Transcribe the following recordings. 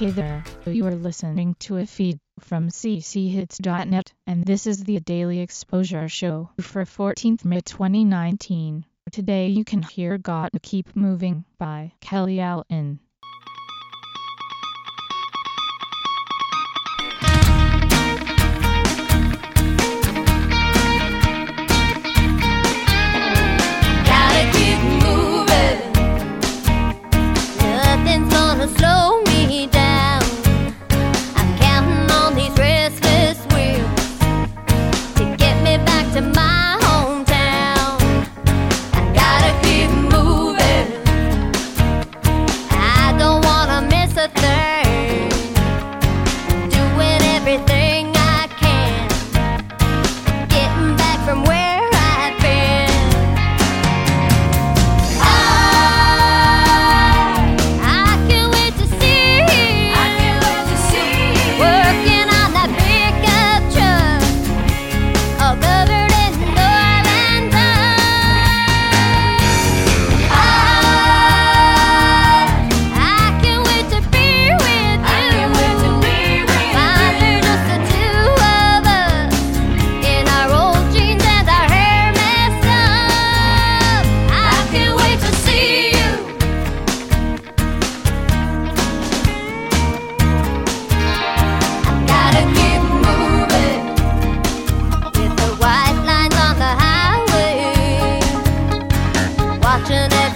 Hey there, you are listening to a feed from cchits.net, and this is the Daily Exposure Show for 14th May 2019. Today you can hear Gotta Keep Moving by Kelly Allen. watching it.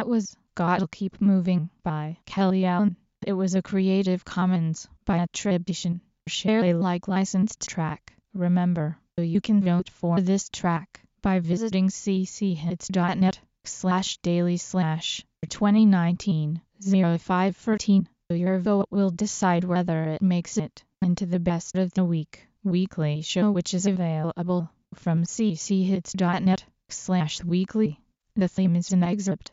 That was Gotta Keep Moving by Kelly Allen. It was a Creative Commons by attribution. Share Alike licensed track. Remember, you can vote for this track by visiting cchits.net slash daily slash 2019 0513. Your vote will decide whether it makes it into the best of the week weekly show which is available from cchits.net slash weekly. The theme is an excerpt